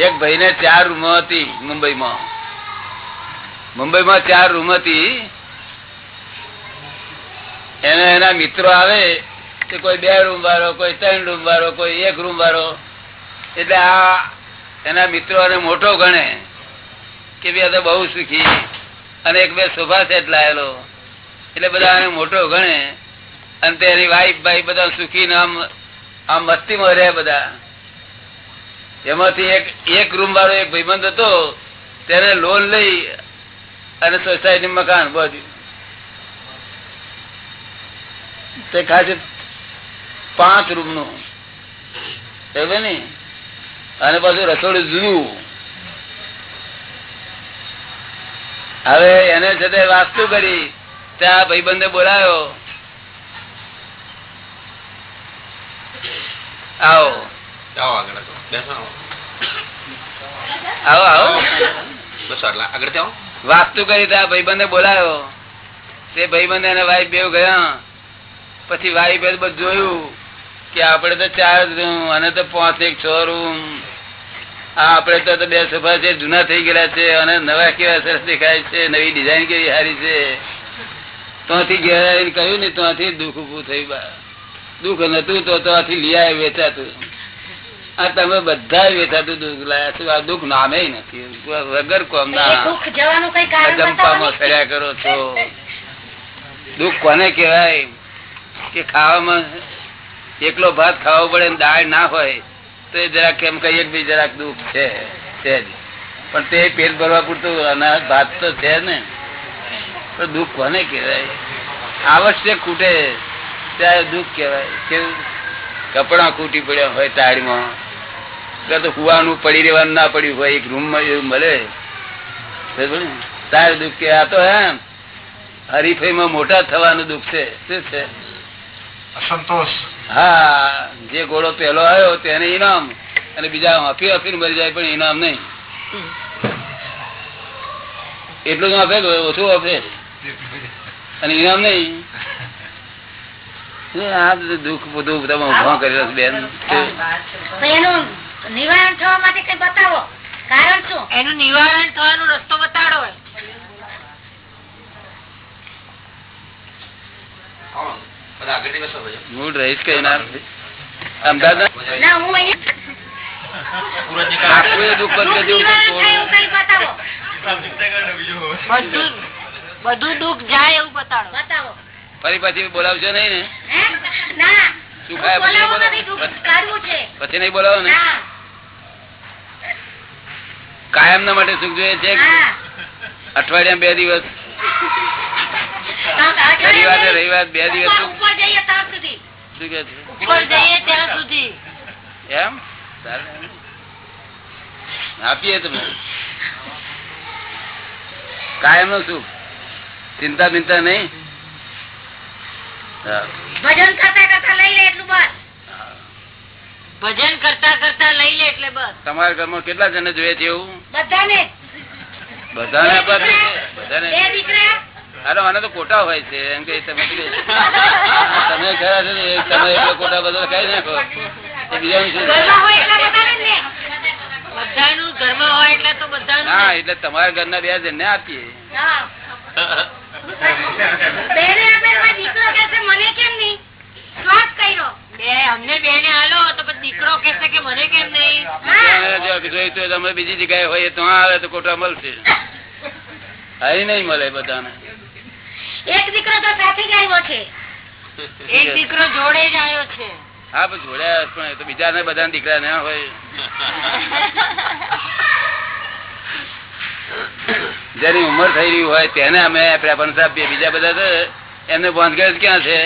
એક ભાઈને ચાર રૂમો હતી મુંબઈમાં. મુંબઈમાં ચાર રૂમ હતી. એને એના મિત્રો આવે કે કોઈ બે રૂમ વાળો, કોઈ ત્રણ રૂમ વાળો, કોઈ એક રૂમ વાળો. એટલે આ એના મિત્રોને મોટો ગણે કે ભાઈ તો બહુ સુખી અને એક બે સોફા સેટ લાયેલો. એટલે બધા એને મોટો ગણે અને તેની વાઈફ ભાઈ બધા સુખી ને આમ આમ મસ્તીમાં રહ્યા બધા. એમાંથી એક એક રૂમ વાળો એક ભાઈબંધ હતો, તેને લોન લઈ અને સોસાયટી મકાન બધું તે ખાસ પાંચ રૂમનું ને? અને પાછું રસોડું જુદું હવે એને છે તે વાસ્તુ કરી. ત્યાં ભાઈબંધે બોલાયો. આવો. આવો આગળ આવો. આવો. બસ આગળ. વાસ્તુ કરી ત્યાં ભાઈબંધે બોલાયો. તે ભાઈબંધ અને વાઈફ બેવ ગયા. પછી વાઈફે બધું જોયું કે આપડે તો ચાર રૂમ અને તો પાંચ એક છ રૂમ આ આપડે તો બે સોફા છે જૂના થઈ ગયેલા છે અને નવા કેવા સરસ દેખાય છે નવી ડિઝાઇન કેવી સારી છે. ત્યાંથી ઘેર કહ્યું ને ત્યાંથી દુઃખ ઉભું થયું બા. દુઃખ નતું તો ત્યાંથી લીયા વેચાતું. આ તમે બધા વેચાતું દુઃખ લાયા છો. આ દુઃખ નામે નથી. વગર કોમ ના. ફર્યા કરો છો. દુઃખ કોને કહેવાય? કે ખાવામાં એકલો ભાત ખાવો પડે દાળ ના હોય, તો એ જરાક એમ કહીએ કે જરાક દુઃખ છે છે પણ તે પેટ ભરવા પૂરતું અનાજ, ભાત તો છે ને. પણ દુઃખ કોને કહેવાય? આવશ્યક ખૂટે ત્યારે દુઃખ કહેવાય. કેવું? કપડા ખૂટી પડ્યા હોય તાળીમાં. કાં તો કુવાનું પડી રહેવાનું ના પડ્યું હોય, એક રૂમમાં એવું મળે. તારે દુઃખ કે આ તો હે હરીફાઈમાં મોટા થવાનું દુઃખ છે. શું છે? અસંતોષ હા જે ઘોડો પેલો આવ્યો તેને ઇનામ. અને બીજા હફી હફી મરી જાય પણ ઇનામ નહીં. એટલું જ આપે ઓછું આપે? અને ઇનામ નહીં? આ દુઃખ બધું તમે ઊભા કરેલો બેન? એનું નિવારણ થવા માટે કઈ બતાવો? કારણ શું? એનું નિવારણ થવાનો રસ્તો બતાડો આવો. મૂળ રહીશ કઈ ના અમદાવાદ હું ફરી પછી બોલાવશો નહીં ને. પછી નહીં બોલાવો ને? હા કાયમ ના માટે સુખ જોઈએ છે હા. અઠવાડિયા બે દિવસ શનિવાર ને રવિવાર બે દિવસ ઉપર- ઉપર જઈએ ત્યાં સુધી શું કે છે ઉપર રવિવાર બે દિવસ એમ? આપીએ તમે કાયમનું સુખ. ચિંતા બિંતા નહીં. ભજન કરતા કરતા લઈ લે એટલું બસ. ભજન કરતા કરતા લઈ લે એટલે બસ. તમારા ઘરમાં કેટલા જણ જોઈએ છે એવું? બધાને. બધાને? બધાને. અરે મને તો કોટા હોય છે એમ કે તમે તમે ખરા છો તમે એટલો કોટા બધા ખાઈ નાખો હા એટલે તમારા ઘરના બે આપીએ. હા. બેને આપે તો દીકરો કહેશે મને કેમ નહીં? શ્વાસ કર્યો. બે અમને ને હાલો તો પછી દીકરો કહેશે કે મને કેમ નહીં? બીજાને જો જોઈતું હોય તો અમે બીજી જગ્યાએ હોય તો આવે તો કોટા મળશે. અહીં નહીં મળે બધાને. એક દીકરો તો સાથે જ આવ્યો છે. એક દીકરો જોડે જ આવ્યો છે. હા પણ જોડ્યા પણ એ તો બીજાને બધા દીકરા ના હોય. જેની ઉંમર થઈ રહી હોય તેને અમે પ્રેફરન્સ આપીએ બીજા બધા તો એમને ભાંધગઢ ક્યાં છે?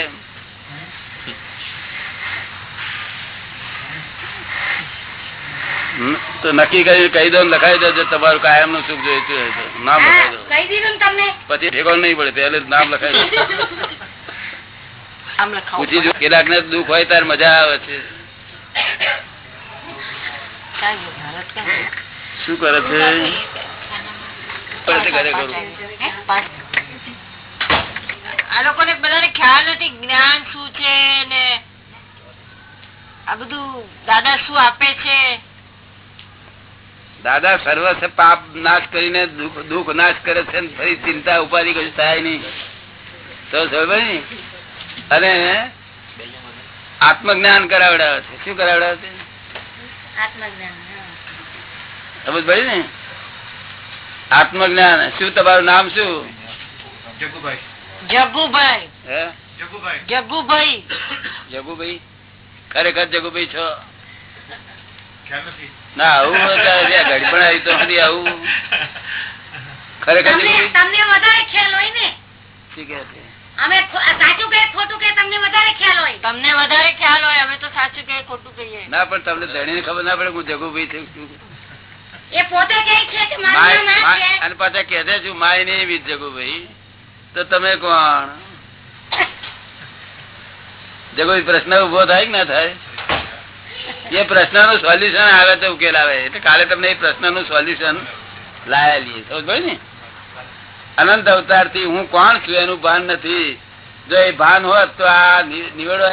તો નક્કી કરી કહી દો લખાઈ દો તમારું કાયમનું સુખ જોઈતું નામ લખાઈ દો. કહી દીધું ને તમને. પછી ભેગો નહીં પડે પહેલે નામ લખાઈ દો. પૂછી જો કેટલાક ને દુઃખ હોય ત્યારે મજા આવે છે. શું કરે છે? ખ્યાલ નથી જ્ઞાન શું છે ને આ બધું દાદા શું આપે છે? દાદા સર્વસ્વ પાપ નાશ કરીને દુઃખ દુઃખ નાશ કરે છે ફરી ચિંતા ઉપાધિ કશું થાય નહીં. તો અને આત્મજ્ઞાન કરાવડાવે છે. શું કરાવડાવે છે? આત્મજ્ઞાન સમજ પડી ને? આત્મજ્ઞાન. શું તમારું નામ શું? જગુભાઈ. જગુભાઈ. જગુભાઈ. જગુભાઈ. જગુભાઈ? ખરેખર જગુભાઈ છો? ના આવું તો નથી આવું. ખરેખર તમને વધારે ખ્યાલ હોય ને? શું કહે છે. અમે સાચું કે ખોટું કે તમને વધારે ખ્યાલ હોય? તમને વધારે ખ્યાલ હોય અમે તો સાચું કે ખોટું કહીએ. ના પણ તમને ધણીને ખબર ના પડે હું જગુભાઈ છું શું એ પોતે કહે છે કે મારું નામ છે. અને પાછા કહેતે છું માય નહીં વીજ જગુભાઈ? તો તમે કોણ? જગુભાઈ પ્રશ્ન ઊભો થાય કે ના થાય? એ પ્રશ્નનું સોલ્યુશન આવે તો ઉકેલ આવે. એટલે કાલે તમને એ પ્રશ્નનું સોલ્યુશન લાયા લઈએ. ને? અનંત અવતારથી હું કોણ છું એનું ભાન નથી. જો એ ભાન હોત તો આ નિવેડો